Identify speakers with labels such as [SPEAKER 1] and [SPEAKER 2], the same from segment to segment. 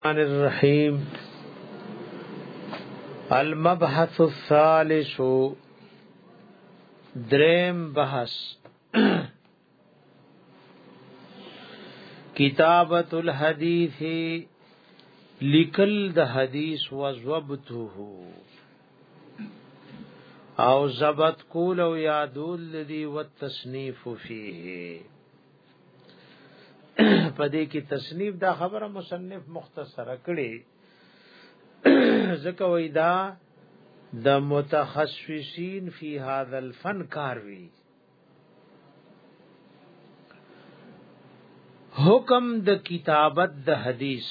[SPEAKER 1] الرحمن الرحیم المبحث الثالث دریم بحث کتابت الحدیث لیکل د حدیث و ضبطه او ضبط کول او یادول لدی و تصنیف فیه په دې کې تصنیف دا خبره مصنف مختصره کړي ځکه وای دا د متخصصین فی هذا الفن کار وی حکم د کتابت د حدیث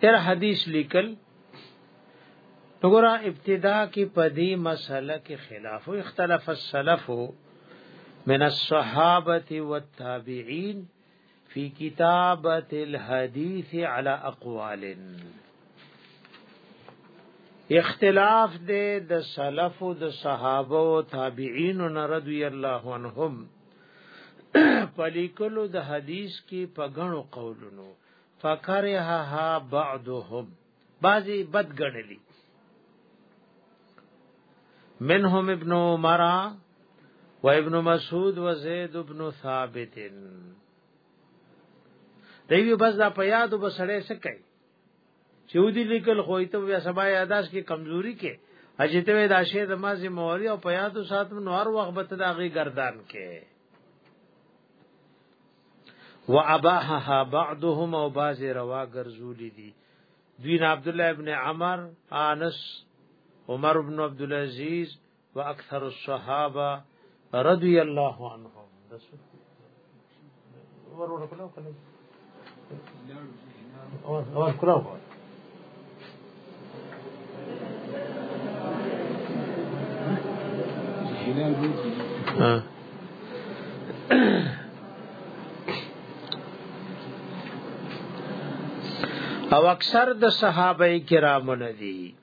[SPEAKER 1] تر حدیث لیکل وګوره ابتدا کې پدی مسله کې خلاف او اختلاف السلف من الصحابه والتابعين في كتابه الحديث على اقوال اختلاف دې د سلف او د صحابه او تابعین رضی الله عنهم پلیکلو د حدیث کې په غنو قولونو فکرها بعضهم بعضی بد غنلی منهم ابن عمر و ابن مسعود و زید ابن ثابت دیو بس دا په یادو بسړې سکه چې ودی لیکل خو ته بیا سبا یاداش کې کمزوري کې اجته وې دا شی زما ذمہواری او پیاتو سات نو هر وخت به ته داغي گردان کې و اباحها بعضهم او باز روا ګرځولې دي دوی عبد الله ابن عمر انس عمر ابن عبد العزيز واکثر الصحابه رضی الله عنهم ورور کلو کله اور کلو ها او اکثر د صحابه کرامو نه دي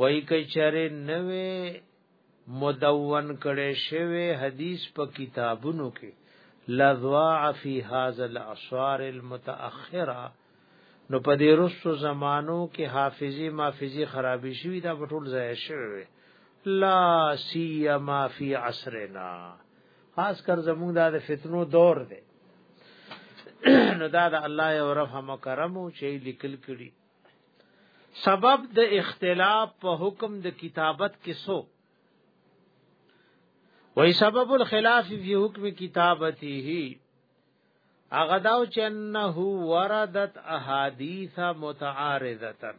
[SPEAKER 1] وای کچره نوې مدون کړي شوی حدیث په کتابونو کې لذواع فی هذا الاثار المتاخره نو په دې رسو زمانو کې حافظي مافزي خرابې شوې دا ټول ځای شوی لا سیما فی عصرنا خاص کر زموږ دا د فتنو دور دی نو دا د الله او رحم کرم او چې لیکل کړي سبب د اختلاف په حکم د کتابت کې سو وای سبب الخلاف فی حکم کتابته هغه داو چنه وردت احادیث متعارضه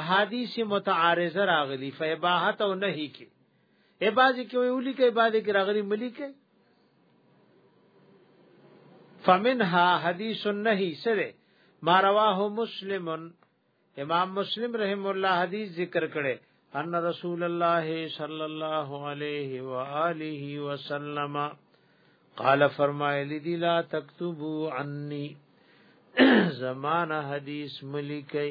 [SPEAKER 1] احادیث متعارضه راغلی فیباحت او نهی کې ای بازي کې ویلي کې بازي کې راغلي ملي کې فمنها حدیث النهی سره ما رواه مسلم امام مسلم رحم الله حدیث ذکر کړي ان رسول الله صلی الله علیه و آله وسلم قال فرمایلی دی لا تکتبو عنی زمانہ حدیث ملکی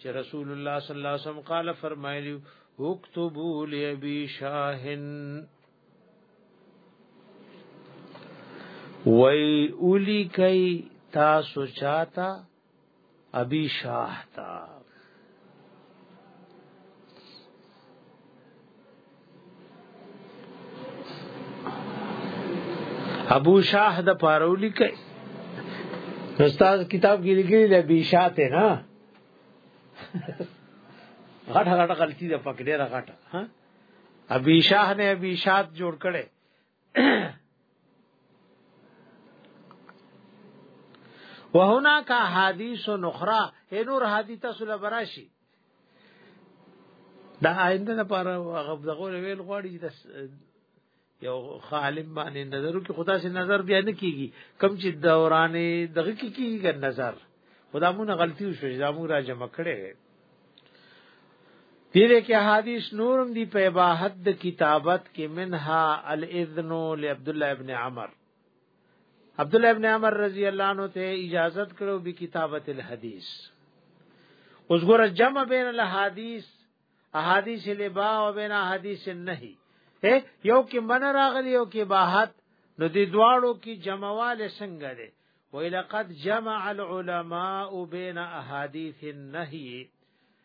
[SPEAKER 1] چې رسول الله صلی الله علیه وسلم قال فرمایلی اكتبوا لابي شاهن وی اولی کئی تاسو چاہتا ابی شاہ تا ابو شاه د پارولی کوي استاد کتاب کې لیکلي د بي شاته نه غټه غټه غلطي ده پکې ډېره غټه ها ابي شاه نه ابي شات جوړ کړي وهناک حدیث اخرى انور حدیث سره براشي دا آینده لپاره هغه دغه ویل غواړي چې یو خالم باندې نظر وکړي خدا سي نظر بیا نه کیږي کم چې دورانه دغه کې کیږي نظر خدا مونږ غلطي وشو چې مونږ را جمع کړي دیره کې حدیث نورم دی په اباحت د کتابت کې منها الاذن لعبد الله ابن عمر عبد الله ابن عمر رضی الله عنه ته اجازه کړو به کتابت الحدیث اوس ګور جمع بین الحدیث احادیث لبا او بین احادیث النهی یو کې من راغلی یو کې باحت نو دې دواړو کې جمعواله څنګه ده ویل قد جمع العلماء بین احادیث النهی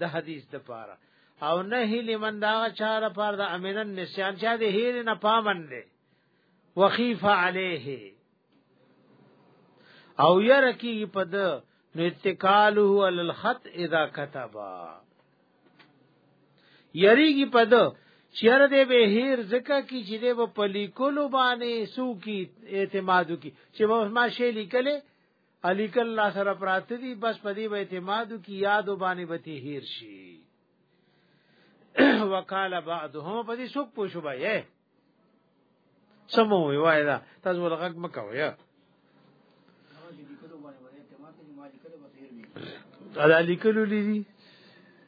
[SPEAKER 1] د حدیث د پاره او نه هی لمن دا چاره پر د امنن نسیان چا د هیر نه پامن دی وخیف علیه او يرکی پد نو اتکاله علی الخط اذا كتبا یریږي پد چیر دې به هیر زکه کی چې دې په لیکلو باندې سو کی اعتمادو کی چې ما شی لیکلې الیکل لا سره پراته دي بس په دې اعتماد کی یاد وبانه به تهیر شي وکاله بعضهم په دې څوک پوښو به یې سمو وی وای دا تاسو ولغک مکو یا دا لیکلو لیدي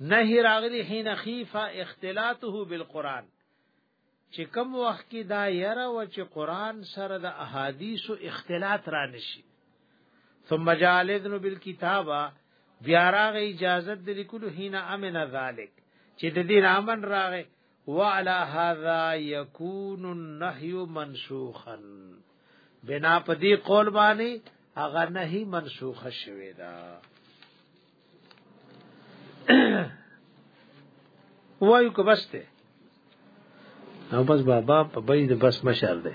[SPEAKER 1] نهی راغلی حين خيفه اختلاطه بالقران چې کوم وخت کې دا یره و چې قران سره د احادیثو اختلاط را نشي ثم جعل اذن بالكتابه بیا راغی اجازه د لیکلو حين امن ذلک چې د دین امن راغی وعلى هذا يكون النهي منسوخا بنا په دې قول باندې هغه نهي منسوخه شوی دا وایو که بس ته او بس بابا په بيد بس مشر دی